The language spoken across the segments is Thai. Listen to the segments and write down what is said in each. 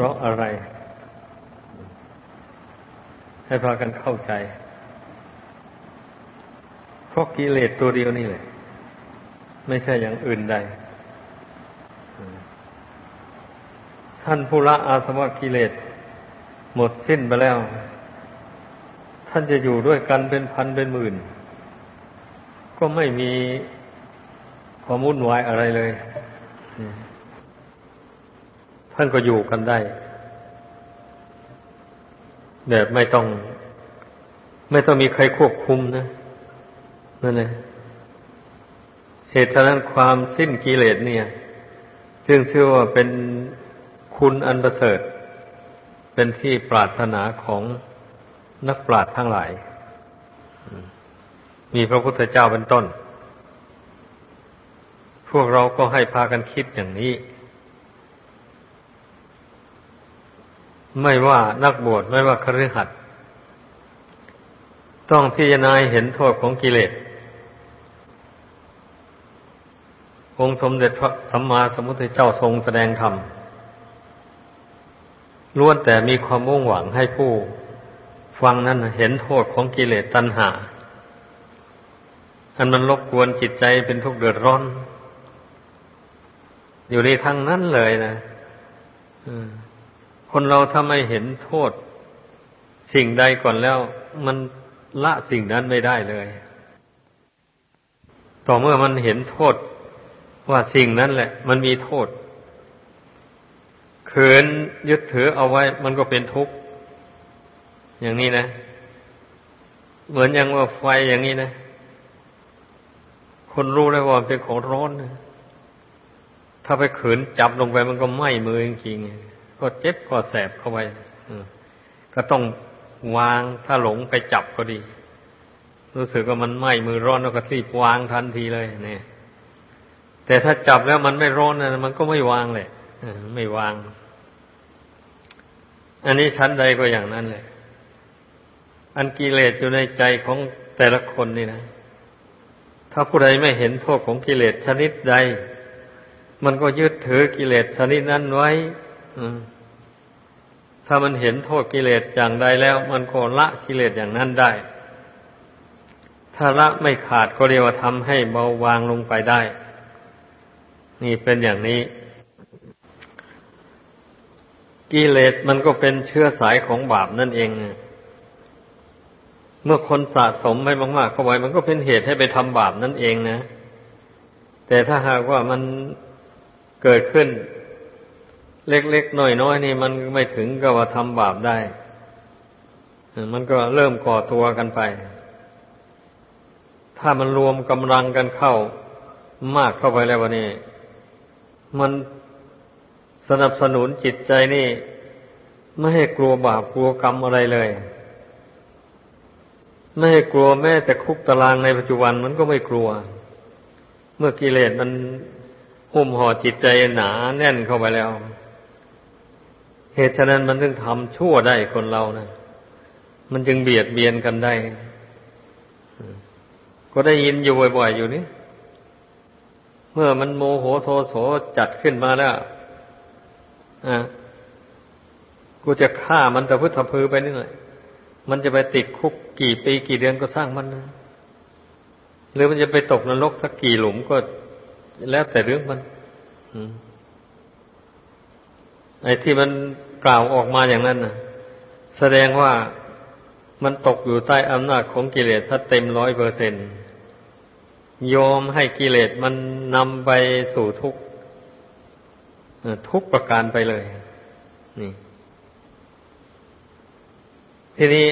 พราะอะไร ให้พากันเข้าใจ เพราะกิเลสตัวเดียวนี่แหละ ไม่ใช่อย่างอื่นใด ท่านผู้ละอาสวะกิเลสหมดสิ้นไปแล้ว ท่านจะอยู่ด้วยกันเป็นพันเป็นหมื่น ก็ไม่มีความวุ่นวายอะไรเลย ท่านก็อยู่กันได้แบบไม่ต้อง ไม่ต้องมีใครควบคุมนะนั่นแหละเหตุฉะนั้นความสิ้นกิเลสเนี่ย จึงชื่อว่าเป็นคุณอันประเสริฐ เป็นที่ปรารถนาของนักปราชญ์ทั้งหลาย มีพระพุทธเจ้าเป็นต้น พวกเราก็ให้พากันคิดอย่างนี้ ไม่ว่านักบวชไม่ว่าคฤหัสถ์ต้องพิจารณาเห็นโทษของกิเลส องค์สมเด็จพระสัมมาสัมพุทธเจ้าทรงแสดงธรรมล้วนแต่มีความมุ่งหวังให้ผู้ฟังนั้นเห็นโทษของกิเลสตัณหา อันมันรบกวนจิตใจเป็นทุกข์เดือดร้อน อยู่ในทั้งนั้นเลยนะ อืม คนเราถ้าไม่เห็นโทษ สิ่งใดก่อนแล้ว มันละสิ่งนั้นไม่ได้เลย ต่อเมื่อมันเห็นโทษว่าสิ่งนั้นแหละ มันมีโทษเขินยึดถือเอาไว้มันก็เป็นทุกข์ อย่างนี้นะ เหมือนอย่างว่าไฟอย่างนี้นะ คนรู้แล้วว่าเป็นของร้อนนะถ้าไปขืนจับลงไปมันก็ไหม้มือจริงๆ ก็เจ็บก็แสบเข้าไปก็ต้องวางถ้าหลงไปจับก็ดี รู้สึกว่ามันไหม้มือร้อนแล้วก็รีบวางทันทีเลยเนี่ยแต่ถ้าจับแล้วมันไม่ร้อนนะมันก็ไม่วางเลยไม่วาง อันนี้ชั้นใดก็อย่างนั้นเลยอันกิเลสอยู่ในใจของแต่ละคนนี่นะถ้าผู้ใดไม่เห็นโทษของกิเลสชนิดใด มันก็ยึดถือกิเลสชนิดนั้นไว้ อื ถ้ามันเห็นโทษกิเลสอย่างใดแล้ว มันก็ละกิเลสอย่างนั้นได้ ถ้าละไม่ขาดก็เรียกว่าทำให้เบาบางลงไปได้ นี่เป็นอย่างนี้ กิเลสมันก็เป็นเชื้อสายของบาปนั่นเอง เมื่อคนสะสมไปมากๆเข้าไว้มันก็เป็นเหตุให้ไปทำบาปนั่นเองนะ แต่ถ้าหากว่ามันเกิดขึ้น เล็กๆน้อยๆนี่มันไม่ถึงกับว่าทำบาปได้ มันก็เริ่มก่อตัวกันไป ถ้ามันรวมกำลังกันเข้ามากเข้าไปแล้ววันนี้มันสนับสนุนจิตใจนี่ ไม่ให้กลัวบาปกลัวกรรมอะไรเลย ไม่ให้กลัวแม้แต่คุกตารางในปัจจุบันมันก็ไม่กลัว เมื่อกิเลสมันหุ้มห่อจิตใจหนาแน่นเข้าไปแล้ว เหตุฉะนั้นมันถึงทำชั่วได้คนเรานะมันจึงเบียดเบียนกันได้ ก็ได้ยินอยู่บ่อยๆอยู่นี่เมื่อมันโมโหโทโสจัดขึ้นมาแล้วอะกูจะฆ่ามันแต่พุทธพือไปนี่แหละมันจะไปติดคุกกี่ปีกี่เดือนก็สร้างมันนะหรือมันจะไปตกนรกสักกี่หลุมก็แล้วแต่เรื่องมัน ไอ้ที่มันกล่าวออกมาอย่างนั้นนะแสดงว่ามันตกอยู่ใต้อำนาจของกิเลสถ้าเต็มร้อยเปอร์เซ็นยอมให้กิเลสมันนำไปสู่ทุกทุกประการไปเลย นี่ ทีนี้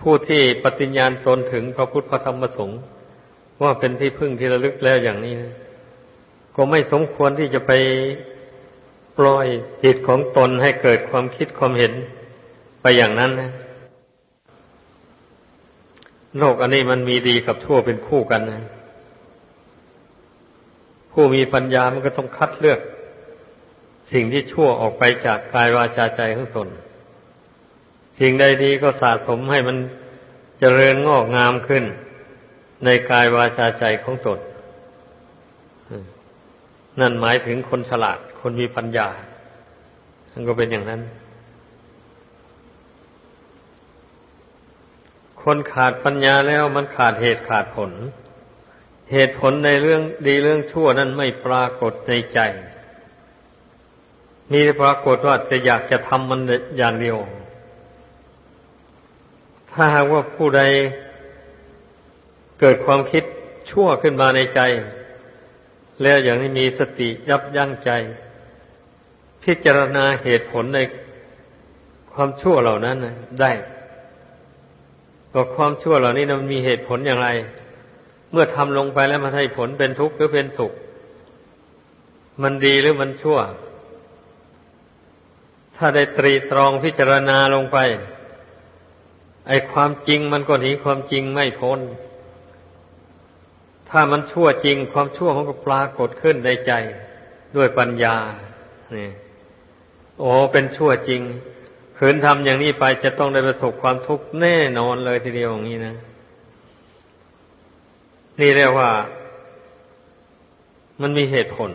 ผู้ที่ปฏิญญาณตนถึงพระพุทธพระธรรมพระสงฆ์ว่าเป็นที่พึ่งที่ระลึกแล้วอย่างนี้นะก็ไม่สมควรที่จะไป ปล่อยจิตของตนให้เกิดความคิดความเห็นไปอย่างนั้นนะโลกอันนี้มันมีดีกับชั่วเป็นคู่กันนะ ผู้มีปัญญามันก็ต้องคัดเลือก สิ่งที่ชั่วออกไปจากกายวาจาใจของตน สิ่งใดดีก็สะสมให้มันเจริญงอกงามขึ้น ในกายวาจาใจของตน นั่นหมายถึงคนฉลาด คนมีปัญญามันก็เป็นอย่างนั้น คนขาดปัญญาแล้วมันขาดเหตุขาดผล เหตุผลในเรื่องดีเรื่องชั่วนั้นไม่ปรากฏในใจ มีปรากฏว่าจะอยากจะทำมันอย่างเดียว ถ้าหากว่าผู้ใดเกิดความคิดชั่วขึ้นมาในใจ แล้วอย่างนี้มีสติยับยั้งใจ พิจารณาเหตุผลในความชั่วเหล่านั้นได้ก็ความชั่วเหล่านี้มันมีเหตุผลอย่างไร เมื่อทำลงไปแล้วมันให้ผลเป็นทุกข์หรือเป็นสุข มันดีหรือมันชั่ว ถ้าได้ตรีตรองพิจารณาลงไป ไอ้ความจริงมันก็หนีความจริงไม่พ้น ถ้ามันชั่วจริง ความชั่วมันก็ปรากฏขึ้นในใจด้วยปัญญา นี่ โอ้เป็นชั่วจริงขืนทำอย่างนี้ไปจะต้องได้ประสบความทุกข์แน่นอนเลยทีเดียวอย่างนี้นะ นี่เรียกว่า มันมีเหตุผล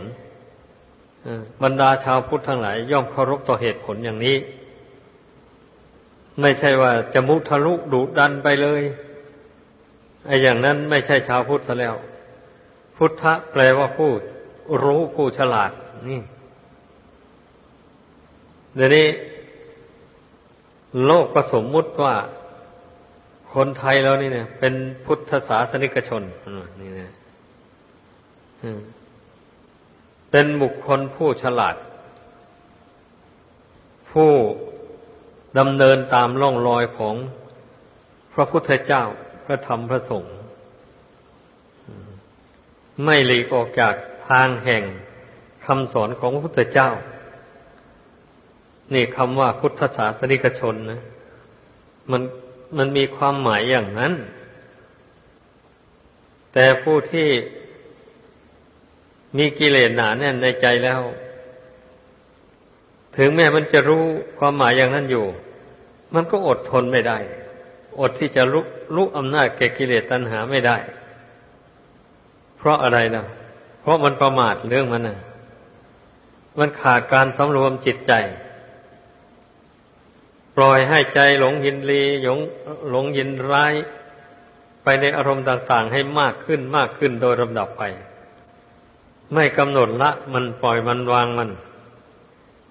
บรรดาชาวพุทธทั้งหลาย ย่อมเคารพต่อเหตุผลอย่างนี้ ไม่ใช่ว่าจะมุทะลุดุดันไปเลยไอ้อย่างนั้นไม่ใช่ชาวพุทธแล้ว พุทธะแปลว่าผู้รู้ผู้ฉลาด นี่ เดี๋ยวนี้ โลกก็สมมุติว่าคนไทยเรานี่เนี่ย เป็นพุทธศาสนิกชนนี่นะเป็นบุคคลผู้ฉลาด ผู้ดำเนินตามล่องรอยของพระพุทธเจ้า พระธรรมพระสงฆ์ไม่หลีกออกจากทางแห่งคำสอนของพระพุทธเจ้า นี่คำว่าพุทธศาสนิกชนนะ มันมันมีความหมายอย่างนั้น แต่ผู้ที่มีกิเลสหนาแน่นในใจแล้ว ถึงแม้มันจะรู้ความหมายอย่างนั้นอยู่ มันก็อดทนไม่ได้ อดที่จะรู้รู้อำนาจแก่กิเลสตัณหาไม่ได้ เพราะอะไรนะเพราะมันประมาทเรื่องมันนะมันขาดการสำรวมจิตใจ ล่อยให้ใจหลงยินรีหลงหลงยินร้าย ไปในอารมณ์ต่าง ๆ ให้มากขึ้นมากขึ้นโดยลำดับไป ไม่กำหนดละมันปล่อยมันวางมัน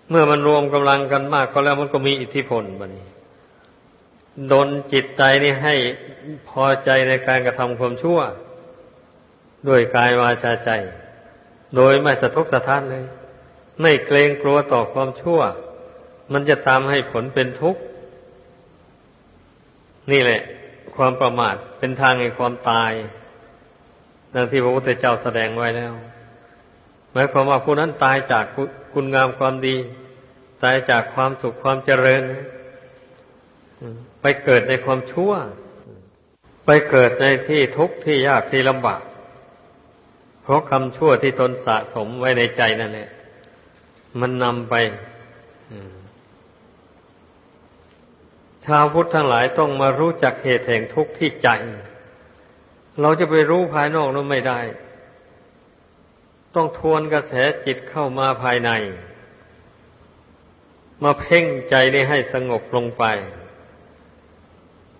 เมื่อมันรวมกำลังกันมากก็แล้วมันก็มีอิทธิพลบันี้ดนจิตใจนี่ให้พอใจในการกระทำความชั่ว ด้วยกายวาจาใจ โดยไม่สะทกสะท้านเลย ไม่เกรงกลัวต่อความชั่ว มันจะตามให้ผลเป็นทุกข์ นี่แหละ ความประมาทเป็นทางแห่งความตาย ดังที่พระพุทธเจ้าแสดงไว้แล้ว หมายความว่าผู้นั้นตายจากคุณงามความดี ตายจากความสุขความเจริญ ไปเกิดในความชั่ว ไปเกิดในที่ทุกข์ที่ยากที่ลำบาก เพราะคำชั่วที่ตนสะสมไว้ในใจนั่นแหละมันนำไป ชาวพุทธทั้งหลายต้องมารู้จักเหตุแห่งทุกข์ที่ใจ เราจะไปรู้ภายนอกนั้นไม่ได้ ต้องทวนกระแสจิตเข้ามาภายใน มาเพ่งใจนี้ให้สงบลงไป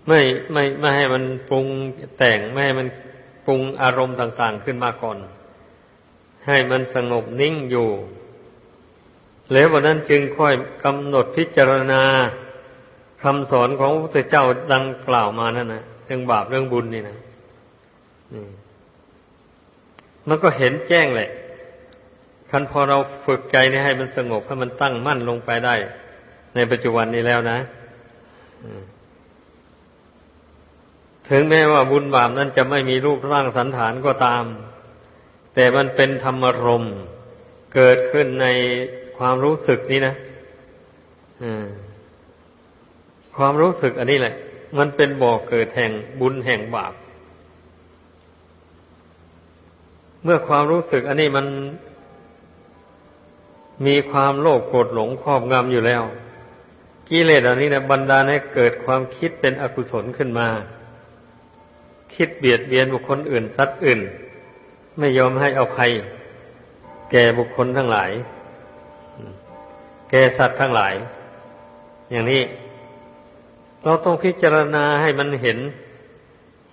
ไม่ไม่ไม่ให้มันปรุงแต่งไม่ให้มันปรุงอารมณ์ต่าง ๆ ขึ้นมาก่อน ให้มันสงบนิ่งอยู่ แล้ววันนั้นจึงค่อยกำหนดพิจารณา คำสอนของพระพุทธเจ้าดังกล่าวมานั่นนะเรื่องบาปเรื่องบุญนี่นะนี่มันก็เห็นแจ้งแหละคันพอเราฝึกใจนี่ให้มันสงบให้มันตั้งมั่นลงไปได้ ในปัจจุบันนี้แล้วนะถึงแม้ว่าบุญบาปนั้นจะไม่มีรูปร่างสันฐานก็ตาม แต่มันเป็นธรรมรมเกิดขึ้นในความรู้สึกนี้นะ อืม ความรู้สึกอันนี้แหละ มันเป็นบ่อกเกิดแห่งบุญแห่งบาป เมื่อความรู้สึกอันนี้มันมีความโลภโกรธหลงครอบงำอยู่แล้วกิเลสอันนี้นะบรรดาให้เกิดความคิดเป็นอกุศลขึ้นมา คิดเบียดเบียนบุคคลอื่นสัตว์อื่น ไม่ยอมให้อภัย แก่บุคคลทั้งหลาย แก่สัตว์ทั้งหลาย อย่างนี้ เราต้องพิจารณาให้มันเห็น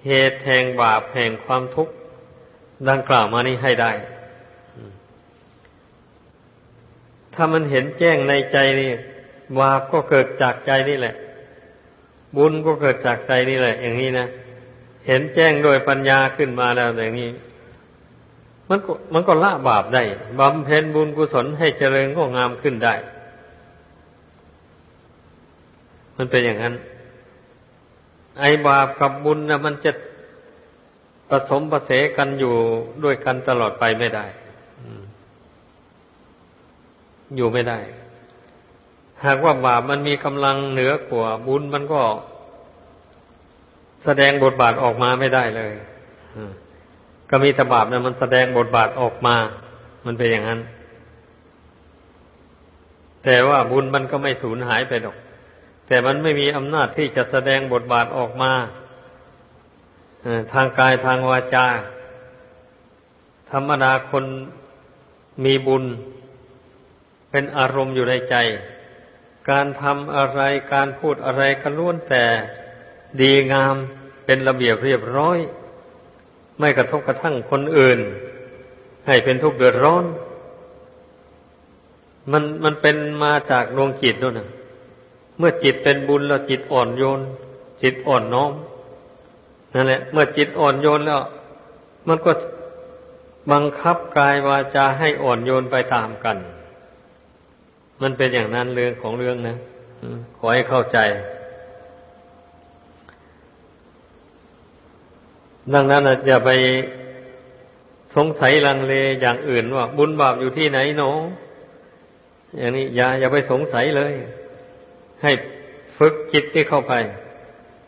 เหตุแห่งบาปแห่งความทุกข์ดังกล่าวมานี้ให้ได้ ถ้ามันเห็นแจ้งในใจนี่บาปก็เกิดจากใจนี่แหละ บุญก็เกิดจากใจนี่แหละ อย่างนี้นะเห็นแจ้งโดยปัญญาขึ้นมาแล้วอย่างนี้ มันก็มันก็ละบาปได้บำเพ็ญบุญกุศลให้เจริญก็งามขึ้นได้ มันเป็นอย่างนั้น ไอบาปกับบุญนะมันจะผสมประเสกันอยู่ด้วยกันตลอดไปไม่ได้อยู่ไม่ได้ หากว่าบาปมันมีกำลังเหนือกว่าบุญมันก็ แสดงบทบาทออกมาไม่ได้เลยก็มีแต่บาปนะมันแสดงบทบาทออกมา มันเป็นอย่างนั้น แต่ว่าบุญมันก็ไม่สูญหายไปหรอก แต่มันไม่มีอำนาจที่จะแสดงบทบาทออกมาทางกายทางวาจา ธรรมดาคนมีบุญ เป็นอารมณ์อยู่ในใจ การทำอะไรการพูดอะไรก็ล้วนแต่ดีงามเป็นระเบียบเรียบร้อย ไม่กระทบกระทั่งคนอื่น ให้เป็นทุกข์เดือดร้อน มันมันเป็นมาจากดวงจิตด้วยนะ เมื่อจิตเป็นบุญแล้วจิตอ่อนโยน จิตอ่อนน้อมนั่นแหละ เมื่อจิตอ่อนโยนแล้ว มันก็บังคับกายวาจาให้อ่อนโยนไปตามกัน มันเป็นอย่างนั้นเรื่องของเรื่องนะขอให้เข้าใจ ดังนั้นอย่าไปสงสัยลังเลอย่างอื่นว่า บุญบาปอยู่ที่ไหนเนาะอย่างนี้อย่าอย่าไปสงสัยเลย ให้ฝึกจิตที่เข้าไป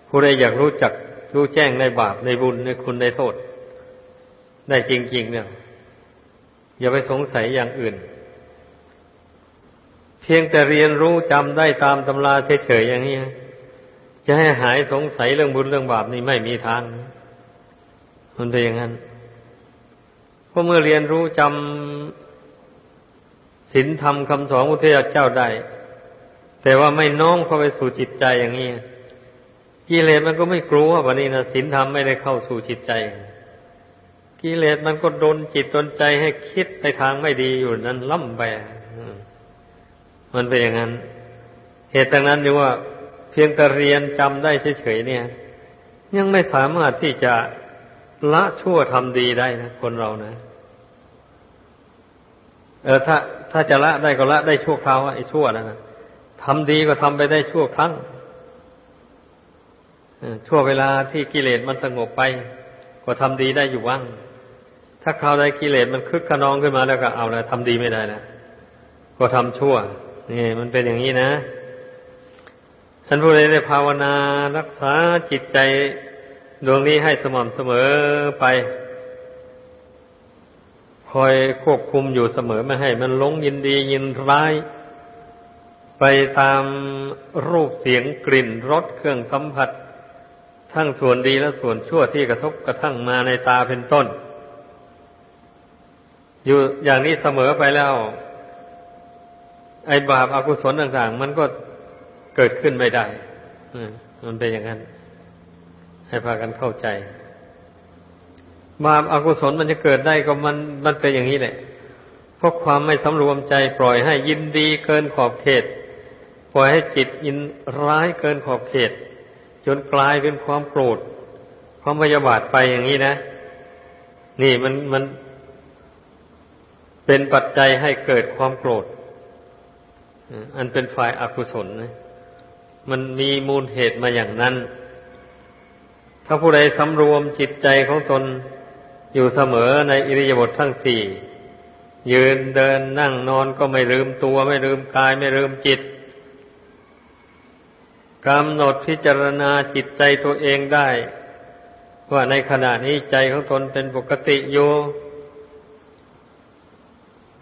ผู้ใดอยากรู้จักรู้แจ้งในบาปในบุญในคุณในโทษ ได้จริง ๆ เนี่ย อย่าไปสงสัยอย่างอื่น เพียงแต่เรียนรู้จำได้ตามตำราเฉยๆอย่างนี้จะให้หายสงสัยเรื่องบุญเรื่องบาปนี่ไม่มีทางมันเป็นอย่างนั้นเพราะเมื่อเรียนรู้จำศีลธรรมคำสอนพระเทเจ้าได้ แต่ว่าไม่น้อมเข้าไปสู่จิตใจอย่างนี้กิเลสมันก็ไม่กลัววันนี้นะศีลธรรมไม่ได้เข้าสู่จิตใจกิเลสมันก็ดนจิตดนใจให้คิดในทางไม่ดีอยู่นั้นล่ำไปมันเป็นอย่างนั้น เหตุดังนั้นอยู่ว่า เพียงแต่เรียนจำได้เฉยๆเนี่ย ยังไม่สามารถที่จะละชั่วทำดีได้นะคนเรานะเออถ้า ถ้าจะละได้ก็ละได้ชั่วคราวไอ้ชั่วนะ ทำดีก็ทำไปได้ชั่วครั้งชั่วเวลาที่กิเลสมันสงบไป ก็ทำดีได้อยู่ว่าง ถ้าคราวใดกิเลสมันคึกขนองขึ้นมาแล้วก็เอาแล้วทำดีไม่ได้แล้วก็ทำชั่วนี่มันเป็นอย่างนี้นะท่านผู้ใดได้ภาวนารักษาจิตใจดวงนี้ให้สม่ำเสมอไป คอยควบคุมอยู่เสมอไม่ให้ มันหลงยินดียินร้าย ไปตามรูปเสียงกลิ่นรสเครื่องสัมผัส ทั้งส่วนดีและส่วนชั่วที่กระทบกระทั่งมาในตาเป็นต้น อยู่อย่างนี้เสมอไปแล้ว ไอ้บาปอากุศลต่าง ๆ มันก็เกิดขึ้นไม่ได้มันเป็นอย่างนั้น ให้พากันเข้าใจ บาปอากุศลมันจะเกิดได้ก็มันมันเป็นอย่างนี้แหละเพราะความไม่สำรวมใจปล่อยให้ยินดีเกินขอบเขต ล่อยให้จิตยินร้ายเกินขอบเขต จนกลายเป็นความโกรธความพยาบาทไปอย่างนี้นะ นี่มันมันเป็นปัจจัยให้เกิดความโกรธ อันเป็นฝ่ายอากุศลนะมันมีมูลเหตุมาอย่างนั้น ถ้าผู้ใดสำรวมจิตใจของตนอยู่เสมอในอิริยาบถททั้งสี่ ยืนเดินนั่งนอนก็ไม่ลืมตัว ไม่ลืมกายไม่ลืมจิต กำหนดพิจารณาจิตใจตัวเองได้ ว่าในขณะนี้ใจของตนเป็นปกติอยู่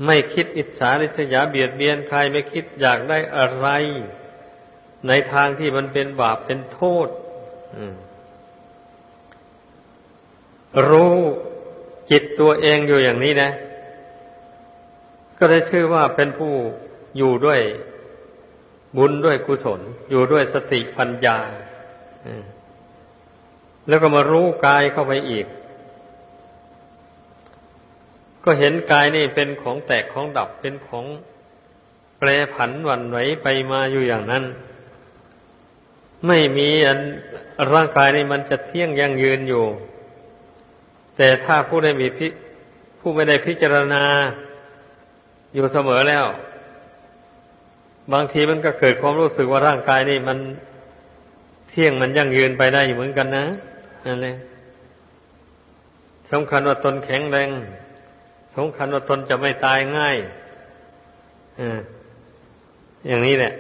ไม่คิดอิจฉาริษยาเบียดเบียนใครไม่คิดอยากได้อะไร ในทางที่มันเป็นบาปเป็นโทษรู้จิตตัวเองอยู่อย่างนี้นะ ก็ได้ชื่อว่าเป็นผู้อยู่ด้วย บุญด้วยกุศล อยู่ด้วยสติปัญญาแล้วก็มารู้กายเข้าไปอีก ก็เห็นกายนี่เป็นของแตกของดับเป็นของแปรผันวันไหวไปมาอยู่อย่างนั้น ไม่มีอันร่างกายนี่มันจะเที่ยงยั่งยืนอยู่ แต่ถ้าผู้ได้มีผู้ไม่ได้พิจารณาอยู่เสมอแล้ว บางทีมันก็เกิดความรู้สึกว่าร่างกายนี่มันเที่ยงมันยั่งยืนไปได้อยู่เหมือนกันนะนั่นเลยสำคัญว่าตนแข็งแรงสำคัญว่าตนจะไม่ตายง่ายอย่างนี้แหละ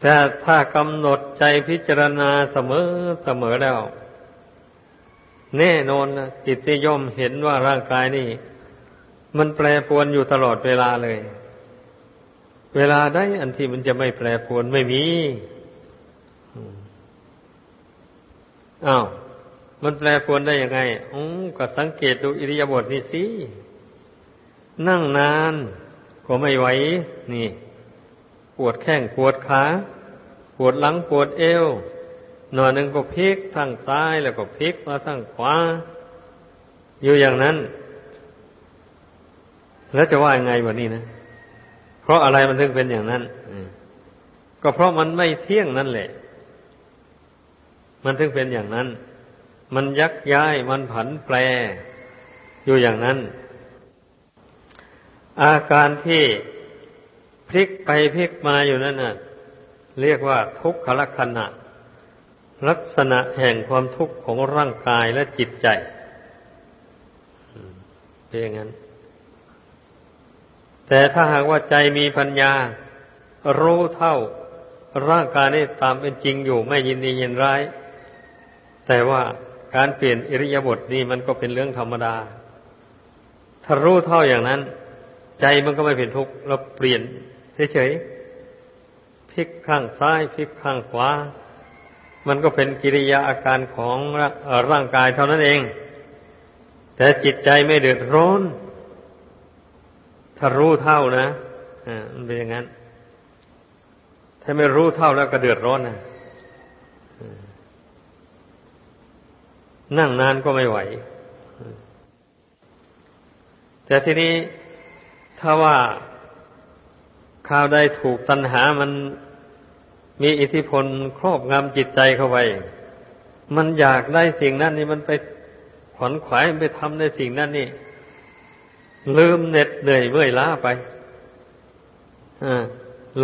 แต่ถ้ากำหนดใจพิจารณาเสมอเสมอแล้ว แน่นอนนะจิตที่ย่อมเห็นว่าร่างกายนี่ มันแปรปรวนอยู่ตลอดเวลาเลย เวลาได้อันที่มันจะไม่แปรปรวนไม่มีอ้าวมันแปลปรวนได้ยังไงอ๋อก็สังเกตดูอิริยาบถนี่สิ นั่งนานก็ไม่ไหว นี่ ปวดแข้งปวดขา ปวดหลังปวดเอว หน่อยหนึ่งก็พลิกทางซ้ายแล้วก็พลิกมาทางขวา อยู่อย่างนั้น แล้วจะว่ายังไงวะนี่นะ ราะอะไรมันถึงเป็นอย่างนั้นก็เพราะมันไม่เที่ยงนั่นแหละ มันถึงเป็นอย่างนั้น มันยักย้ายมันผันแปร อยู่อย่างนั้น อาการที่พลิกไปพลิกมาอยู่นั่นน่ะ เรียกว่าทุกขลักษณะ ลักษณะแห่งความทุกข์ของร่างกายและจิตใจเป็นอย่างนั้น แต่ถ้าหากว่าใจมีปัญญา รู้เท่าร่างกายนี้ตามเป็นจริงอยู่ไม่ยินดียินร้าย แต่ว่าการเปลี่ยนอิริยาบถนี่มันก็เป็นเรื่องธรรมดา ถ้ารู้เท่าอย่างนั้น ใจมันก็ไม่เป็นทุกข์เราเปลี่ยนเฉยๆพลิกข้างซ้ายพลิกข้างขวา มันก็เป็นกิริยาอาการของร่างกายเท่านั้นเอง แต่จิตใจไม่เดือดร้อน ถ้ารู้เท่านะอ่ามันเป็นอย่างนั้น ถ้าไม่รู้เท่าแล้วก็เดือดร้อนนะนั่งนานก็ไม่ไหว แต่ทีนี้ถ้าว่าข่าวใดถูกตัณหามันมีอิทธิพลครอบงำจิตใจเข้าไป มันอยากได้สิ่งนั้นนี่มันไปขวนขวายไปทำในสิ่งนั้นนี่ ลืมเหน็ดเหนื่อยเมื่อยล้าไป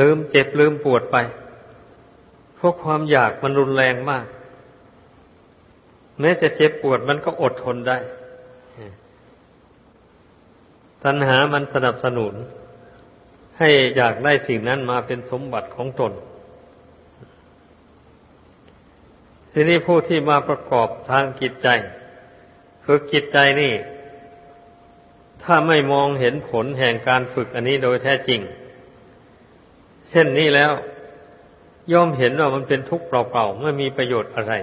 ลืมเจ็บลืมปวดไป เพราะความอยากมันรุนแรงมาก แม้จะเจ็บปวดมันก็อดทนได้ ตัณหามันสนับสนุน ให้อยากได้สิ่งนั้นมาเป็นสมบัติของตน ทีนี้ผู้ที่มาประกอบทางจิตใจ คือจิตใจนี่ ถ้าไม่มองเห็นผลแห่งการฝึกอันนี้โดยแท้จริง เช่นนี้แล้ว ย่อมเห็นว่ามันเป็นทุกข์เปล่าๆไม่มีประโยชน์อะไร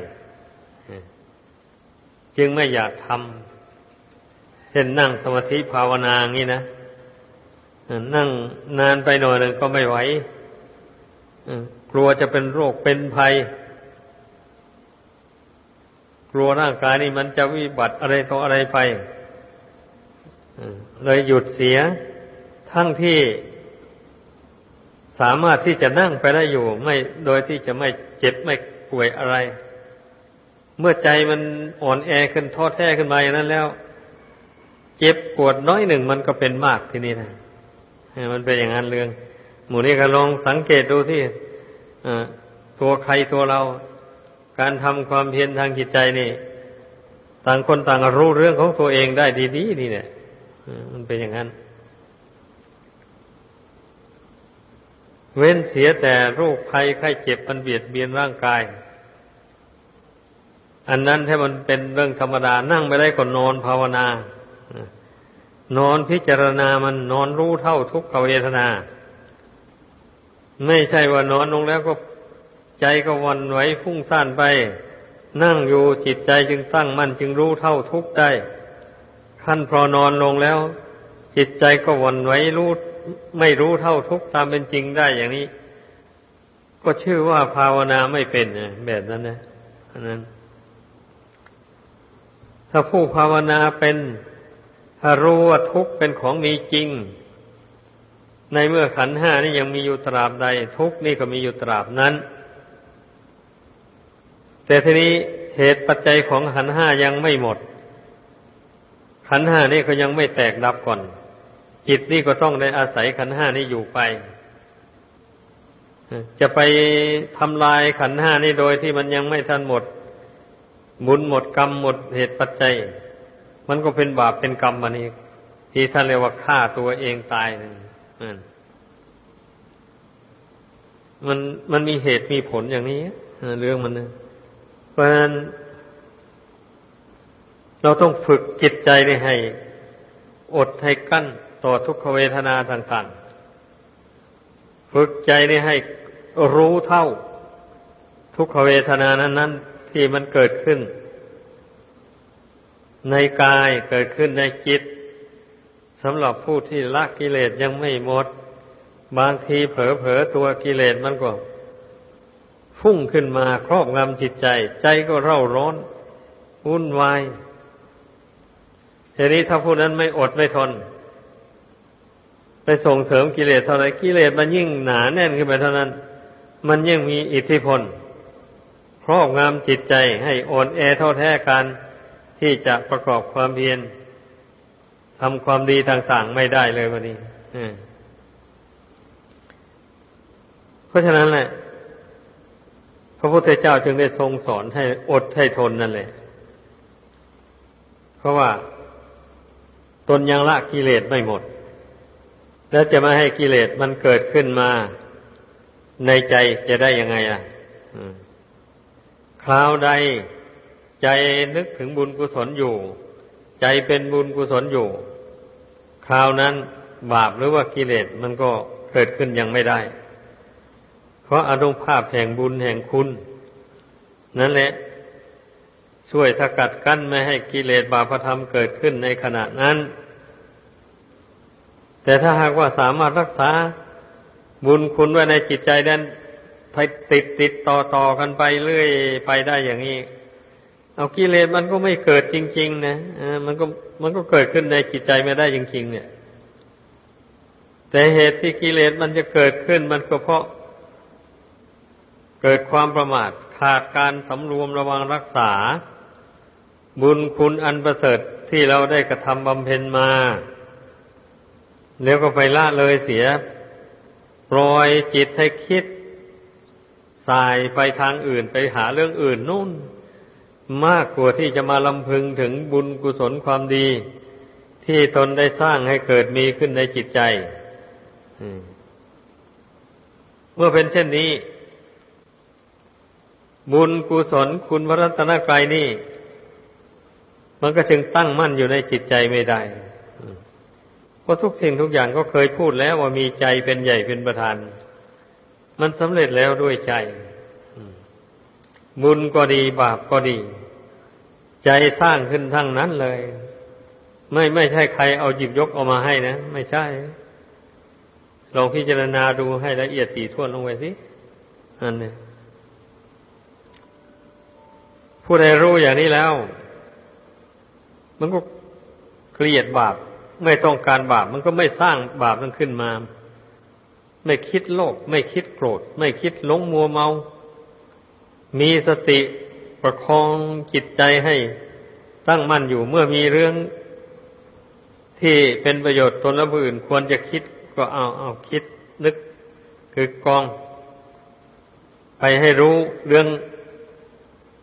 จึงไม่อยากทำเช่นนั่งสมาธิภาวนาอย่างนี้นะนั่งนานไปหน่อยหนึ่งก็ไม่ไหวกลัวจะเป็นโรคเป็นภัย กลัวร่างกายนี่มันจะวิบัติอะไรต่ออะไรไป เลยหยุดเสียทั้งที่สามารถที่จะนั่งไปได้อยู่ ไม่โดยที่จะไม่เจ็บไม่ป่วยอะไร เมื่อใจมันอ่อนแอขึ้นท้อแท้ขึ้นมาอย่างนั้นแล้ว เจ็บปวดน้อยหนึ่งมันก็เป็นมากทีนี้นะมันเป็นอย่างนั้นเรื่อง หมู่นี้ก็ลองสังเกตดูที่ตัวใครตัวเรา การทำความเพียรทางจิตใจนี่ ต่างคนต่างรู้เรื่องของตัวเองได้ดีๆนี่เนี่ย มันเป็นอย่างนั้น เว้นเสียแต่โรคภัยไข้เจ็บมันเบียดเบียนร่างกาย อันนั้นถ้ามันเป็นเรื่องธรรมดานั่งไม่ได้ก็นอนภาวนานอนพิจารณามันนอนรู้เท่าทุกขเวทนา ไม่ใช่ว่านอนลงแล้วก็ใจก็วันไหวฟุ้งซ่านไป นั่งอยู่จิตใจจึงตั้งมั่นจึงรู้เท่าทุกได้ ขั้นพอนอนลงแล้ว จิตใจก็วนไหวรู้ไม่รู้เท่าทุกตามเป็นจริงได้อย่างนี้ ก็ชื่อว่าภาวนาไม่เป็นแบบนั้นนะอันนั้น ถ้าผู้ภาวนาเป็นถ้ารู้ว่าทุกเป็นของมีจริง ในเมื่อขันห้านี่ยังมีอยู่ตราบใด ทุกนี่ก็มีอยู่ตราบนั้น แต่ทีนี้เหตุปัจจัยของขันห้ายังไม่หมด ขันห้านี่ก็ยังไม่แตกดับก่อน จิตนี่ก็ต้องได้อาศัยขันห้านี้อยู่ไป จะไปทำลายขันห้านี่โดยที่มันยังไม่ทันหมด บุญหมดกรรมหมดเหตุปัจจัย มันก็เป็นบาปเป็นกรรมมันอีกที่ท่านเรียกว่าฆ่าตัวเองตายนั่นมันมันมีเหตุมีผลอย่างนี้เรื่องมันนะเพราะฉะนั้น เราต้องฝึกจิตใจนี่ให้ อดให้กั้นต่อทุกขเวทนาต่างๆ ฝึกใจนี่ให้รู้เท่า ทุกขเวทนานั้นนั้นที่มันเกิดขึ้น ในกายเกิดขึ้นในจิตสำหรับผู้ที่ละกิเลสยังไม่หมด บางทีเผลอๆตัวกิเลสมันก็พุ่งขึ้นมาครอบงำจิตใจ ใจก็เร่าร้อนวุ่นวาย ทีนี้ถ้าผู้นั้นไม่อดไม่ทน ไปส่งเสริมกิเลสเท่าไรกิเลสมันยิ่งหนาแน่นขึ้นไปเท่านั้น มันยิ่งมีอิทธิพลครอบงำจิตใจให้อ่อนแอเท่าแท้การที่จะประกอบความเพียรทำความดีต่าง ๆ ไม่ได้เลยวันนี้เพราะฉะนั้นแหละพระพุทธเจ้าจึงได้ทรงสอนให้อดให้ทนนั่นแหละ เพราะว่า นยังละกิเลสไม่หมด แล้วจะมาให้กิเลสมันเกิดขึ้นมาในใจจะได้ยังไงอะคราวใดใจนึกถึงบุญกุศลอยู่ ใจเป็นบุญกุศลอยู่ คราวนั้นบาปหรือว่ากิเลสมันก็เกิดขึ้นยังไม่ได้ เพราะอนุภาพแห่งบุญแห่งคุณ นั่นแหละ ช่วยสกัดกั้นไม่ให้กิเลสบาปธรรมเกิดขึ้นในขณะนั้น แต่ถ้าหากว่าสามารถรักษาบุญคุณไว้ในจิตใจนั้นไปติดติดต่อต่อกันไปเรื่อยไปได้อย่างนี้ เอากิเลสมันก็ไม่เกิดจริง ๆ นะมันก็มันก็เกิดขึ้นในจิตใจไม่ได้จริง ๆ เนี่ย แต่เหตุที่กิเลสมันจะเกิดขึ้นมันก็เพราะ เกิดความประมาทขาดการสำรวมระวังรักษา บุญคุณอันประเสริฐที่เราได้กระทำบำเพ็ญมา แล้วก็ไปละเลยเสีย ปล่อยจิตให้คิดสายไปทางอื่นไปหาเรื่องอื่นนู่น มากกว่าที่จะมาลำพึงถึงบุญกุศลความดี ที่ตนได้สร้างให้เกิดมีขึ้นในจิตใจเมื่อเป็นเช่นนี้ บุญกุศลคุณวรัตนกรายนี่ มันก็จึงตั้งมั่นอยู่ในจิตใจไม่ได้ ราะทุกสิ่งทุกอย่างก็เคยพูดแล้วว่ามีใจเป็นใหญ่เป็นประธาน มันสำเร็จแล้วด้วยใจ บุญก็ดีบาปก็ดี ใจสร้างขึ้นทั้งนั้นเลย ไม่ไม่ใช่ใครเอาหยิบยกออกมาให้นะ ไม่ใช่ลองพิจารณาดูให้ละเอียดถี่วนลงไปสิอันนี้ผู้ใดรู้อย่างนี้แล้ว มันก็เกลียดบาป ไม่ต้องการบาปมันก็ไม่สร้างบาปนั้นขึ้นมา ไม่คิดโลภไม่คิดโกรธ ไม่คิดหลงมัวเมา มีสติประคองจิตใจให้ตั้งมั่นอยู่เมื่อมีเรื่องที่เป็นประโยชน์ตนและผู้อื่นควรจะคิดก็เอาเอาคิดนึกคือกอง ไปให้รู้เรื่อง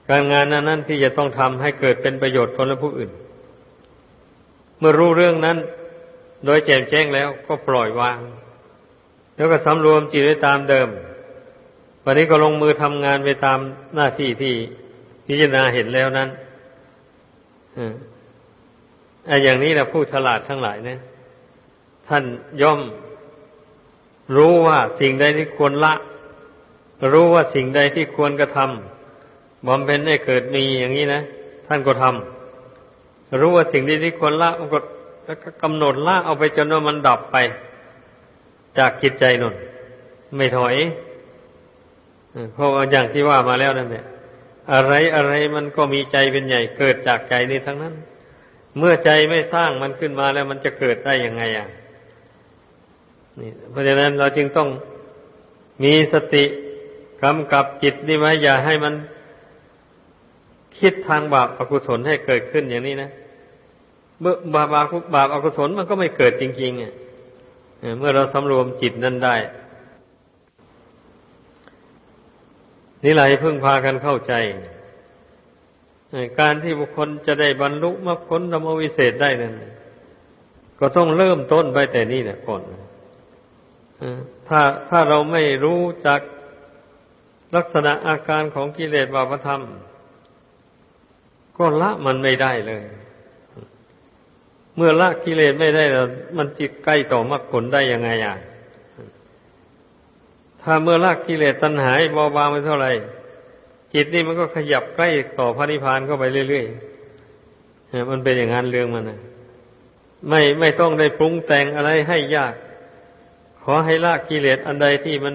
การงานนั้นที่จะต้องทำให้เกิดเป็นประโยชน์ตนและผู้อื่น เมื่อรู้เรื่องนั้น โดยแจ่มแจ้งแล้วก็ปล่อยวาง แล้วก็สำรวมจิตไว้ตามเดิม วันนี้ก็ลงมือทำงานไปตามหน้าที่ที่พิจารณาเห็นแล้วนั้นไอ้อย่างนี้แหละผู้ฉลาดทั้งหลายเนี่ยท่านย่อมรู้ว่าสิ่งใดที่ควรละ รู้ว่าสิ่งใดที่ควรกระทำบำเพ็ญให้เกิดมีอย่างนี้นะ ท่านก็ทำ รู้ว่าสิ่งที่ที่ควรละก็แล้วก็กำหนดละเอาไปจนว่ามันดับไป จากจิตใจนนไม่ถอยเพราะอย่างที่ว่ามาแล้วนั่นแหละอะไรอะไรมันก็มีใจเป็นใหญ่เกิดจากใจนี่ทั้งนั้น เมื่อใจไม่สร้างมันขึ้นมาแล้วมันจะเกิดได้ยังไงอะนี่เพราะฉะนั้นเราจึงต้องมีสติกำกับจิตนี่ไว้อย่าให้มัน คิดทางบาปอกุศลให้เกิดขึ้นอย่างนี้นะเมื่อบาปบาปอกุศลมันก็ไม่เกิดจริงๆอะเมื่อเราสำรวมจิตนั้นได้ นี่แหละพึ่งพากันเข้าใจ การที่บุคคลจะได้บรรลุมรรคผลธรรมวิเศษได้นั้นก็ต้องเริ่มต้นไปแต่นี่แหละก่อนถ้าถ้าเราไม่รู้จักลักษณะอาการของกิเลสบาปธรรม ก็ละมันไม่ได้เลย เมื่อละกิเลสไม่ได้แล้วมันจิตใกล้ต่อมรรคผลได้ยังไงอะถ้าเมื่อละกิเลสตัณหาเบาบางไปเท่าไหร่จิตนี่มันก็ขยับใกล้ต่อพระนิพพานเข้าไปเรื่อยๆมันเป็นอย่างนั้นเรื่องมันนะไม่ไม่ต้องได้ปรุงแต่งอะไรให้ยาก ขอให้ละกิเลสอันใดที่มัน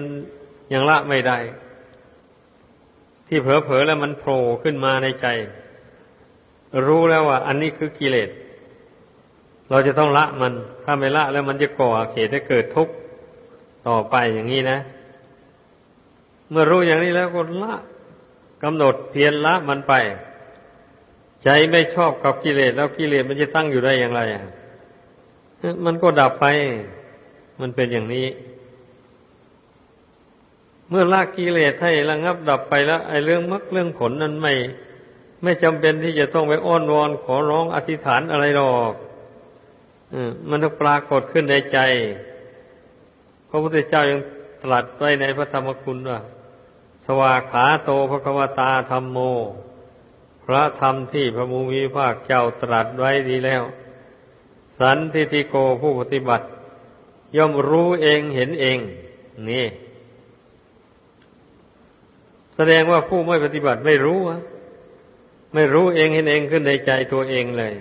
ยังละไม่ได้ ที่เผลอๆแล้วมันโผล่ขึ้นมาในใจ รู้แล้วว่า อันนี้คือกิเลส เราจะต้องละมัน ถ้าไม่ละแล้วมันจะก่อเหตุให้เกิดทุกข์ต่อไปอย่างนี้นะ เมื่อรู้อย่างนี้แล้วก็ละกำหนดเพียรละมันไป ใจไม่ชอบกับกิเลสแล้วกิเลสมันจะตั้งอยู่ได้อย่างไรอะมันก็ดับไป มันเป็นอย่างนี้ เมื่อละกิเลสให้ระงับดับไปแล้ว ไอ้เรื่องมรรคเรื่องผลนั้นไม่ ไม่จำเป็นที่จะต้องไปอ้อนวอนขอร้องอธิษฐานอะไรหรอกมันต้องปรากฏขึ้นในใจ พระพุทธเจ้ายังตรัสไว้ในพระธรรมคุณว่า สวาขาโตพระควตาธรรมโม พระธรรมที่พระมูมีภาคเจ้าตรัสไว้ดีแล้ว สันทิติโกผู้ปฏิบัติ ย่อมรู้เองเห็นเอง นี่ แสดงว่าผู้ไม่ปฏิบัติไม่รู้อะ ไม่รู้เองเห็นเองขึ้นในใจตัวเองเลย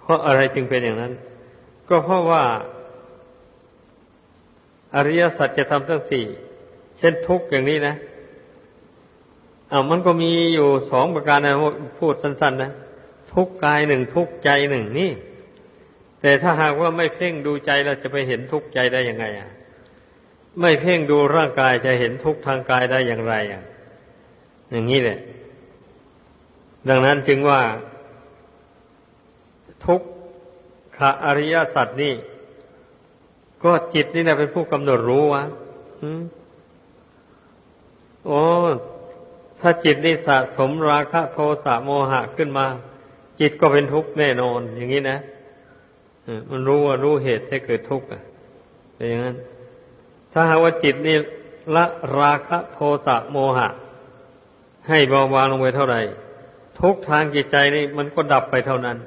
เพราะอะไรจึงเป็นอย่างนั้น ก็เพราะว่า อริยสัจจะทำทั้งสี่ เช่นทุกข์อย่างนี้นะอามันก็มีอยู่สองประการนะพูดสั้น ๆ นะทุกกายหนึ่งทุกใจหนึ่งนี่ แต่ถ้าหากว่าไม่เพ่งดูใจเราจะไปเห็นทุกข์ใจได้ยังไงอะไม่เพ่งดูร่างกายจะเห็นทุกข์ทางกายได้อย่างไรอะ อย่างนี้แหละ ดังนั้นจึงว่า ทุกขอริยสัจนี่ ก็จิตนี่นะเป็นผู้กำหนดรู้วะโอ้ถ้าจิตนี่สะสมราคะโทสะโมหะขึ้นมา จิตก็เป็นทุกข์แน่นอน อย่างนี้นะมันรู้ว่ารู้เหตุให้เกิดทุกข์เป็นอย่างนั้น ถ้าหากว่าจิตนี่ละราคะโทสะโมหะ ให้เบาบางลงไปเท่าไหร่ ทุกทางจิตใจนี่มันก็ดับไปเท่านั้น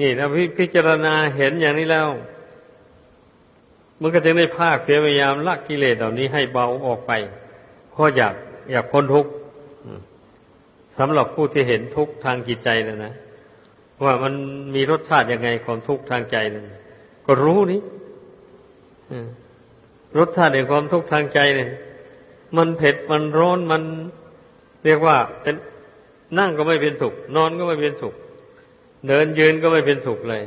นี่ถ้าพิจารณาเห็นอย่างนี้แล้ว มันก็จะได้ภาคพยายามละกิเลสเหล่านี้ให้เบาออกไปเพราะอยากอยากพ้นทุกข์สำหรับผู้ที่เห็นทุกข์ทางจิตใจนะนะว่ามันมีรสชาติยังไงความทุกข์ทางใจนั่นก็รู้นี่รสชาติแห่งความทุกข์ทางใจเนี่ยมันเผ็ดมันร้อนมัน เรียกว่าเป็น นั่งก็ไม่เป็นสุข นอนก็ไม่เป็นสุข เดินยืนก็ไม่เป็นสุขเลย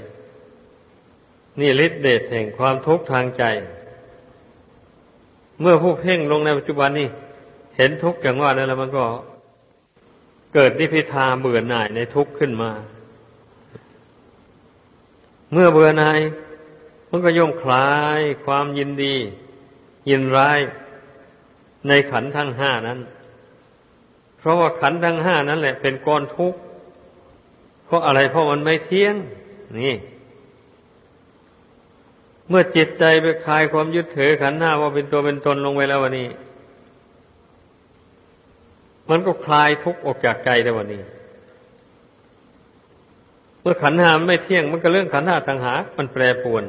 นี่ฤทธิเดชแห่งความทุกข์ทางใจ เมื่อผู้เพ่งลงในปัจจุบันนี่เห็นทุกข์อย่างว่านั่นแล้วมันก็ เกิดนิพิทาเบื่อหน่ายในทุกข์ขึ้นมา เมื่อเบื่อหน่ายมันก็ย่อมคลายความยินดี ยินร้ายในขันทั้งห้านั้น เพราะว่าขันทั้งห้านั้นแหละเป็นก้อนทุกข์เพราะอะไรเพราะมันไม่เที่ยง นี่ เมื่อจิตใจไปคลายความยึดถือขันห้าว่าเป็นตัวเป็นตนลงไปแล้ววันนี้ มันก็คลายทุกข์ออกจากใจได้วันนี้ เมื่อขันห้าไม่เที่ยง มันก็เรื่องขันห้าต่างหากมันแปรปวน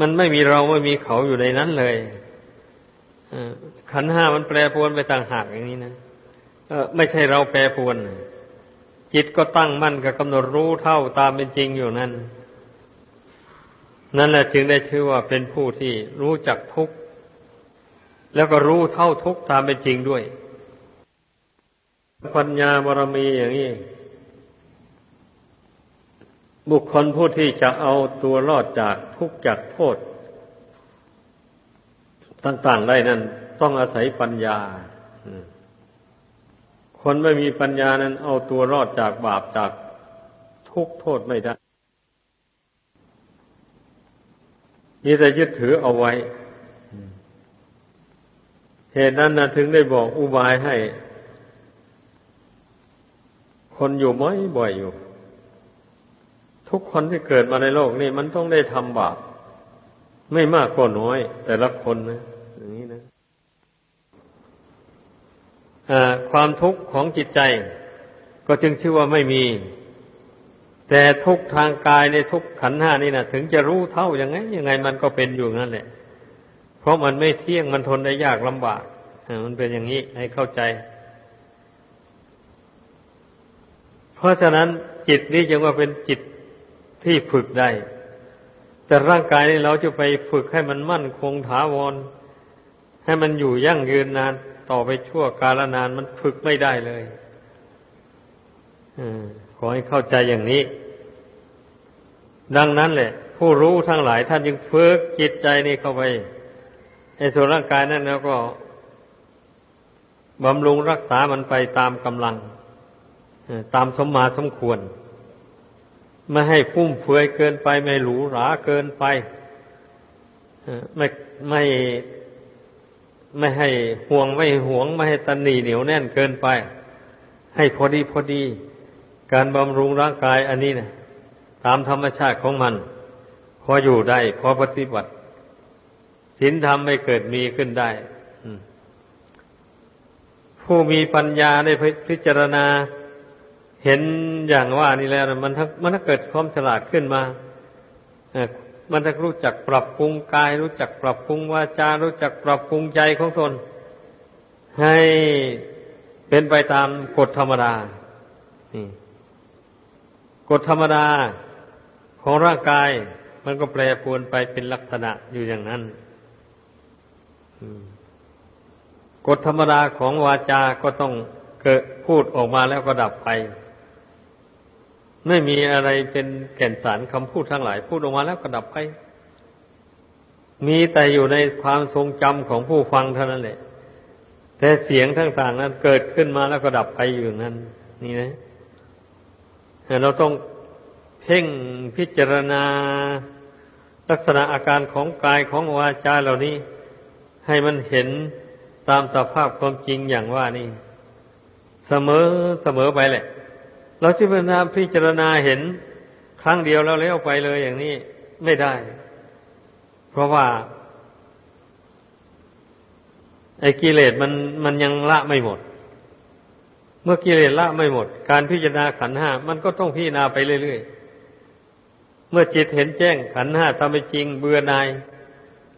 มันไม่มีเราไม่มีเขาอยู่ในนั้นเลยขันห้ามันแปรปวนไปต่างหากอย่างนี้นะ ไม่ใช่เราแปรปวน จิตก็ตั้งมั่นกับกำหนดรู้เท่าตามเป็นจริงอยู่นั่น นั่นแหละจึงได้ชื่อว่าเป็นผู้ที่รู้จักทุกข์แล้วก็รู้เท่าทุกข์ตามเป็นจริงด้วย ปัญญาบารมีอย่างนี้บุคคลผู้ที่จะเอาตัวรอดจากทุกข์จากโทษ ต่าง ๆ ได้นั้น ต้องอาศัยปัญญา คนไม่มีปัญญานั้น เอาตัวรอดจากบาปจากทุกโทษไม่ได้มีแต่ยึดถือเอาไว้ เหตุนั้นนะถึงได้บอกอุบายให้ คนอยู่ไม่บ่อยอยู่ ทุกคนที่เกิดมาในโลกนี้มันต้องได้ทำบาป ไม่มากก็น้อย แต่ละคนนะอย่างนี้นะ ความทุกข์ของจิตใจ ก็จึงชื่อว่าไม่มี แต่ทุกทางกายในทุกขันห้านี่นะถึงจะรู้เท่ายังไงยังไงมันก็เป็นอยู่นั่นแหละ เพราะมันไม่เที่ยงมันทนได้ยากลำบากมันเป็นอย่างนี้ให้เข้าใจ เพราะฉะนั้นจิตนี้จึงว่าเป็นจิตที่ฝึกได้ แต่ร่างกายนี้เราจะไปฝึกให้มันมั่นคงถาวร ให้มันอยู่ยั่งยืนนาน ต่อไปชั่วกาลนานมันฝึกไม่ได้เลยขอให้เข้าใจอย่างนี้ ดังนั้นแหละ ผู้รู้ทั้งหลายท่านจึงฝึกจิตใจนี้เข้าไปในส่วนร่างกายนั้นแล้วก็บำรุงรักษามันไปตามกำลังตามสมมาสมควร ไม่ให้ฟุ่มเฟือยเกินไป ไม่หรูหราเกินไปไม่ไม่ ไม่ให้ห่วงไม่ห่วงไม่ให้ตันหนีเหนียวแน่นเกินไป ให้พอดีพอดี การบำรุงร่างกายอันนี้นะตามธรรมชาติของมัน พออยู่ได้ พอปฏิบัติศีลธรรมไม่เกิดมีขึ้นได้ผู้มีปัญญาได้พิจารณา เห็นอย่างว่านี่แล้ว มันทักมันถ้าเกิดความฉลาดขึ้นมา มันจะรู้จักปรับปรุงกาย รู้จักปรับปรุงวาจา รู้จักปรับปรุงใจของตนให้เป็นไปตามกฎธรรมดานี่กฎธรรมดาของร่างกาย มันก็แปรปรวนไปเป็นลักษณะอยู่อย่างนั้นกฎธรรมดาของวาจาก็ต้องเกิดพูดออกมาแล้วก็ดับไป ไม่มีอะไรเป็นแก่นสารคำพูดทั้งหลาย พูดออกมาแล้วก็ดับไป มีแต่อยู่ในความทรงจำของผู้ฟังเท่านั้นแหละ แต่เสียงต่างๆนั้นเกิดขึ้นมาแล้วก็ดับไปอยู่นั้น นี่นะเราต้องเพ่งพิจารณาลักษณะอาการของกายของวาจาเหล่านี้ ให้มันเห็นตามสภาพความจริงอย่างว่านี่ เสมอเสมอไปแหละ เราจะพิจารณาพิจารณาเห็นครั้งเดียวแล้วแล้วไปเลยอย่างนี้ไม่ได้ เพราะว่า ไอ้กิเลสมันมันยังละไม่หมด เมื่อกิเลสละไม่หมด การพิจารณาขันห้ามันก็ต้องพิจารณาไปเรื่อยๆ เมื่อจิตเห็นแจ้งขันห้าทำไปจริงเบื่อนาย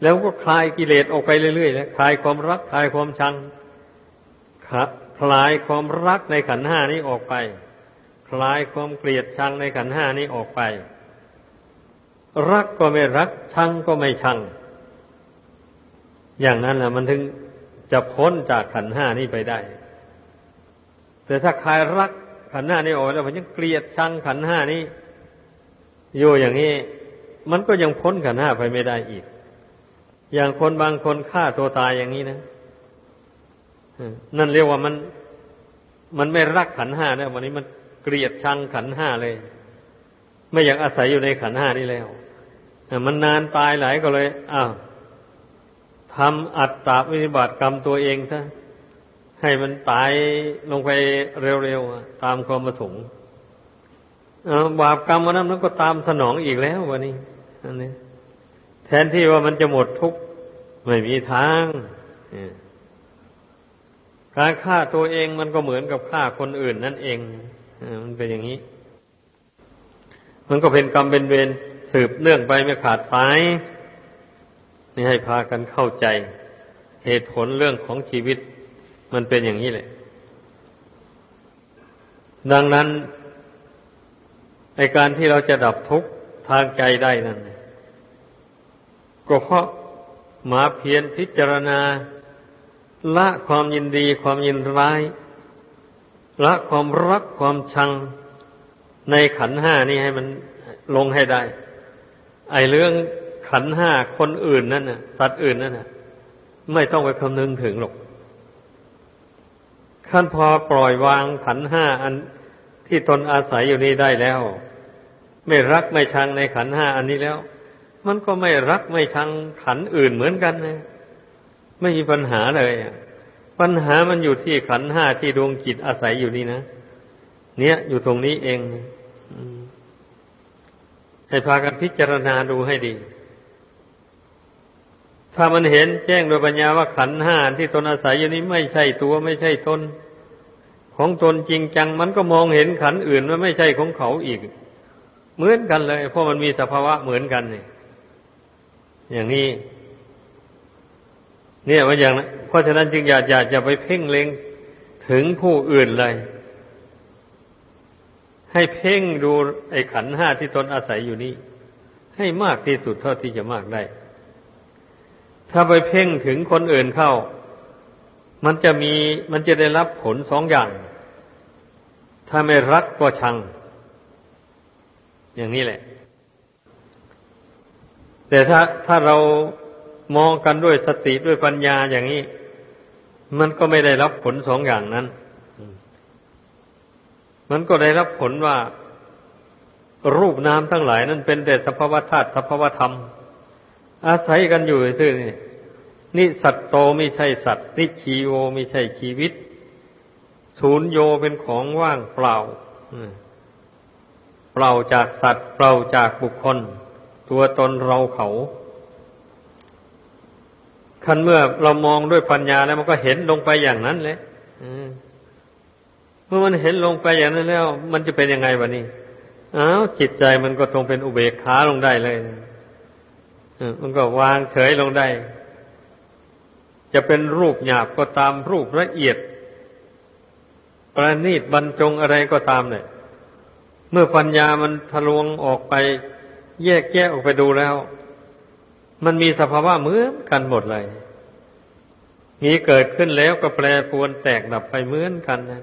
แล้วก็คลายกิเลสออกไปเรื่อยๆแล้วคลายความรักคลายความชังคลายความรักในขันห้านี้ออกไป คลายความเกลียดชังในขันห้านี้ออกไป รักก็ไม่รัก ชังก็ไม่ชัง อย่างนั้นแหละมันถึงจะพ้นจากขันห้านี้ไปได้ แต่ถ้าคลายรักขันห้านี้ออกแล้วมันยังเกลียดชังขันห้านี้อยู่อย่างนี้ มันก็ยังพ้นขันห้าไปไม่ได้อีก อย่างคนบางคนฆ่าตัวตายอย่างนี้นะนั่นเรียกว่ามัน มันไม่รักขันห้าแล้ววันนี้มัน เกลียดชังขันห้าเลย ไม่อยากอาศัยอยู่ในขันห้านี้แล้วมันนานตายหลายก็เลยอ้าวทำอัตตาวิบัติกรรมตัวเองซะให้มันตายลงไปเร็วๆตามความประสงค์บาปกรรมวันนั้นมันก็ตามสนองอีกแล้ววันนี้อันนี้ แทนที่ว่ามันจะหมดทุกข์ไม่มีทางการฆ่าตัวเองมันก็เหมือนกับฆ่าคนอื่นนั่นเอง มันเป็นอย่างนี้ มันก็เป็นกรรมเป็นเวรสืบเนื่องไปไม่ขาดสาย นี่ให้พากันเข้าใจ เหตุผลเรื่องของชีวิต มันเป็นอย่างนี้แหละ ดังนั้นในการที่เราจะดับทุกข์ทางใจได้นั้นก็เพราะหมาเพียรพิจารณา ละความยินดีความยินร้าย ละความรักความชังในขันห้านี่ให้มันลงให้ได้ ไอเรื่องขันห้าคนอื่นนั่นน่ะ สัตว์อื่นนั่นน่ะ ไม่ต้องไปคำนึงถึงหรอกขั้นพอปล่อยวางขันห้าอันที่ตนอาศัยอยู่นี้ได้แล้ว ไม่รักไม่ชังในขันห้าอันนี้แล้ว มันก็ไม่รักไม่ชังขันอื่นเหมือนกันนะไม่มีปัญหาเลย ปัญหามันอยู่ที่ขันห้าที่ดวงจิตอาศัยอยู่นี่นะ เนี่ยอยู่ตรงนี้เองให้พากันพิจารณาดูให้ดี ถ้ามันเห็นแจ้งโดยปัญญาว่าขันห้าที่ตนอาศัยอยู่นี้ไม่ใช่ตัวไม่ใช่ตนของตนจริงจัง มันก็มองเห็นขันอื่นว่าไม่ใช่ของเขาอีก เหมือนกันเลย เพราะมันมีสภาวะเหมือนกันเนี่ยอย่างนี้ เนี่ยว่าอย่างนั้นเพราะฉะนั้นจึงอย่าอย่าอย่าไปเพ่งเล็งถึงผู้อื่นเลย ให้เพ่งดูไอ้ขันห้าที่ตนอาศัยอยู่นี้ ให้มากที่สุดเท่าที่จะมากได้ ถ้าไปเพ่งถึงคนอื่นเข้า มันจะมีมันจะได้รับผลสองอย่าง ถ้าไม่รักก็ชัง อย่างนี้แหละ แต่ถ้าถ้าเรา มองกันด้วยสติด้วยปัญญาอย่างนี้ มันก็ไม่ได้รับผลสองอย่างนั้น มันก็ได้รับผลว่า รูปนามทั้งหลายนั้นเป็นแต่สภาวธาตุสภาวธรรม อาศัยกันอยู่ซื่อนี่นิสัตโตไม่ใช่สัตว์นิชีโวไม่ใช่ชีวิต ศูนย์โยเป็นของว่างเปล่าเปล่าจากสัตว์ เปล่าจากบุคคล ตัวตนเราเขา คันเมื่อเรามองด้วยปัญญาแล้วมันก็เห็นลงไปอย่างนั้นเลยเมื่อมันเห็นลงไปอย่างนั้นแล้ว มันจะเป็นยังไงวะนี่อ้าวจิตใจมันก็ตรงเป็นอุเบกขาลงได้เลยมันก็วางเฉยลงได้ จะเป็นรูปหยาบก็ตามรูปละเอียด ประณีตบรรจงอะไรก็ตามเนี่ย เมื่อปัญญามันทะลวงออกไป แยกแยกออกไปดูแล้ว มันมีสภาวะเหมือนกันหมดเลย มีเกิดขึ้นแล้วก็แปรปวนแตกดับไปเหมือนกันนะ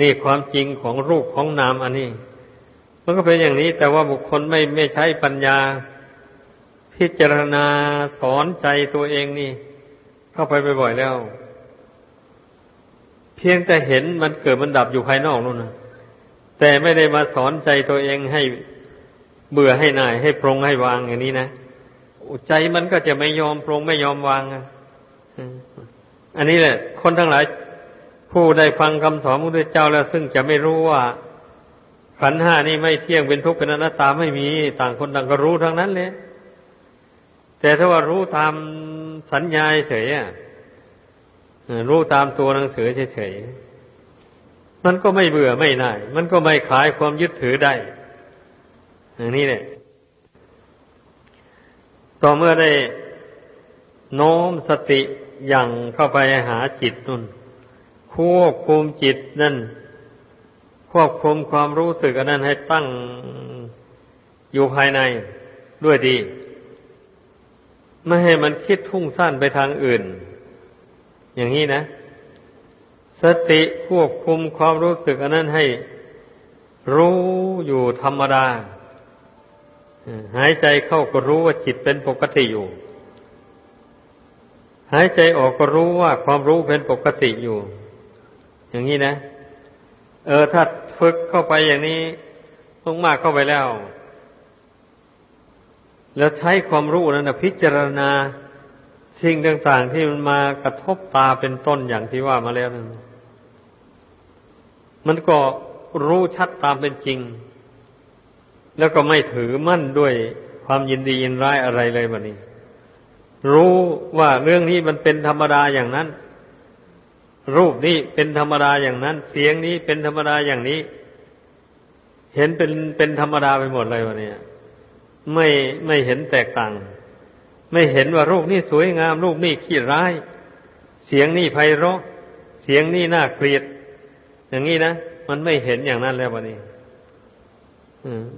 นี่ความจริงของรูปของนามอันนี้ มันก็เป็นอย่างนี้ แต่ว่าบุคคลไม่ไม่ใช้ปัญญา พิจารณาสอนใจตัวเองนี่ เข้าไปบ่อยๆแล้ว เพียงแต่เห็นมันเกิดมันดับอยู่ภายนอกนู่นนะแต่ไม่ได้มาสอนใจตัวเองให้ เบื่อให้หน่ายให้ปรงให้วางอย่างนี้นะใจมันก็จะไม่ยอมปรงไม่ยอมวางอันนี้แหละ คนทั้งหลาย ผู้ได้ฟังคำสอนพระพุทธเจ้าแล้ว ซึ่งจะไม่รู้ว่าขันห้านี่ไม่เที่ยงเป็นทุกข์เป็นอนัตตาไม่มีต่างคนต่างก็รู้ทั้งนั้นเลยแต่ถ้าว่ารู้ตามสัญญาเฉยรู้ตามตัวหนังสือเฉยมันก็ไม่เบื่อไม่น่าย มันก็ไม่ขายความยึดถือได้ อย่างนี้เนี่ยต่อเมื่อได้โน้มสติอย่างเข้าไปหาจิตนุ่นควบคุมจิตนั่น ควบคุมความรู้สึกอันนั้นให้ตั้งอยู่ภายในด้วยดี ไม่ให้มันคิดทุ่งสั้นไปทางอื่น อย่างนี้นะ สติควบคุมความรู้สึกอันนั้นให้รู้อยู่ธรรมดา หายใจเข้าก็รู้ว่าจิตเป็นปกติอยู่ หายใจออกก็รู้ว่าความรู้เป็นปกติอยู่ อย่างนี้นะ เออถ้าฝึกเข้าไปอย่างนี้มากเข้าไปแล้ว แล้วใช้ความรู้นั้นนะพิจารณาสิ่งต่างๆที่มันมากระทบตาเป็นต้นอย่างที่ว่ามาแล้วนั้นมันก็รู้ชัดตามเป็นจริง แล้วก็ไม่ถือมั่นด้วยความยินดียินร้ายอะไรเลยแบบนี้ รู้ว่าเรื่องนี้มันเป็นธรรมดาอย่างนั้น รูปนี้เป็นธรรมดาอย่างนั้น เสียงนี้เป็นธรรมดาอย่างนี้ เห็นเป็นเป็นธรรมดาไปหมดเลยวะเนี่ยไม่ไม่เห็นแตกต่าง ไม่เห็นว่ารูปนี้สวยงาม รูปนี้ขี้ร้าย เสียงนี้ไพเราะ เสียงนี้น่าเกลียด อย่างนี้นะมันไม่เห็นอย่างนั้นแล้ววะนี่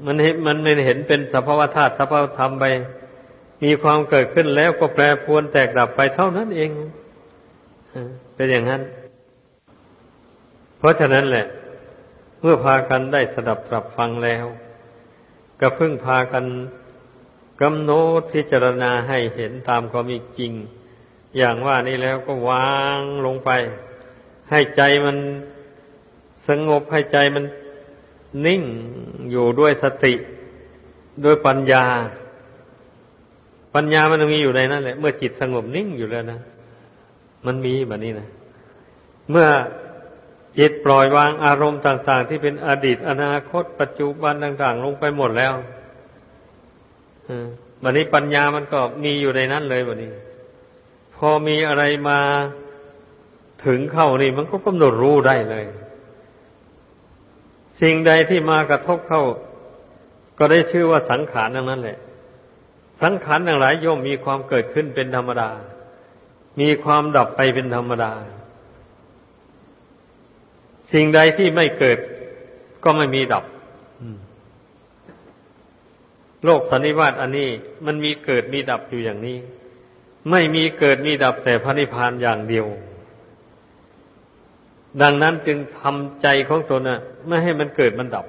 มันเห็นมันไม่เห็นเป็นสภาวธาตุสภาวธรรมไป มีความเกิดขึ้นแล้วก็แปรปรวนแตกดับไปเท่านั้นเองเป็นอย่างนั้น เพราะฉะนั้นแหละ เมื่อพากันได้สดับตรับฟังแล้ว ก็พึ่งพากันกำหนดพิจารณาให้เห็นตามความจริง อย่างว่านี้แล้วก็วางลงไป ให้ใจมันสงบให้ใจมัน นิ่งอยู่ด้วยสติด้วยปัญญา ปัญญามันมีอยู่ในนั้นแหละ เมื่อจิตสงบนิ่งอยู่แล้วนะ มันมีแบบนี้นะ เมื่อจิตปล่อยวางอารมณ์ต่าง ๆ ที่เป็นอดีตอนาคต ปัจจุบันต่าง ๆ ลงไปหมดแล้ววันนี้ปัญญามันก็มีอยู่ในนั้นเลยวันนี้ พอมีอะไรมาถึงเข้านี่มันก็กำหนดรู้ได้เลย สิ่งใดที่มากระทบเข้า ก็ได้ชื่อว่าสังขารดังนั้นแหละ สังขารอย่างหลายย่อมมีความเกิดขึ้นเป็นธรรมดา มีความดับไปเป็นธรรมดา สิ่งใดที่ไม่เกิด ก็ไม่มีดับโลกสันนิวาตอันนี้ มันมีเกิดมีดับอยู่อย่างนี้ ไม่มีเกิดมีดับแต่พระนิพพานอย่างเดียว ดังนั้นจึงทำใจของตนน่ะไม่ให้มันเกิดมันดับ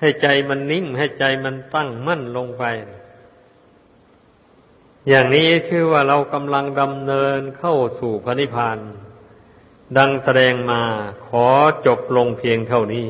ให้ใจมันนิ่ง ให้ใจมันตั้งมั่นลงไป อย่างนี้ชื่อว่าเรากำลังดำเนินเข้าสู่พระนิพพานดังแสดงมาขอจบลงเพียงเท่านี้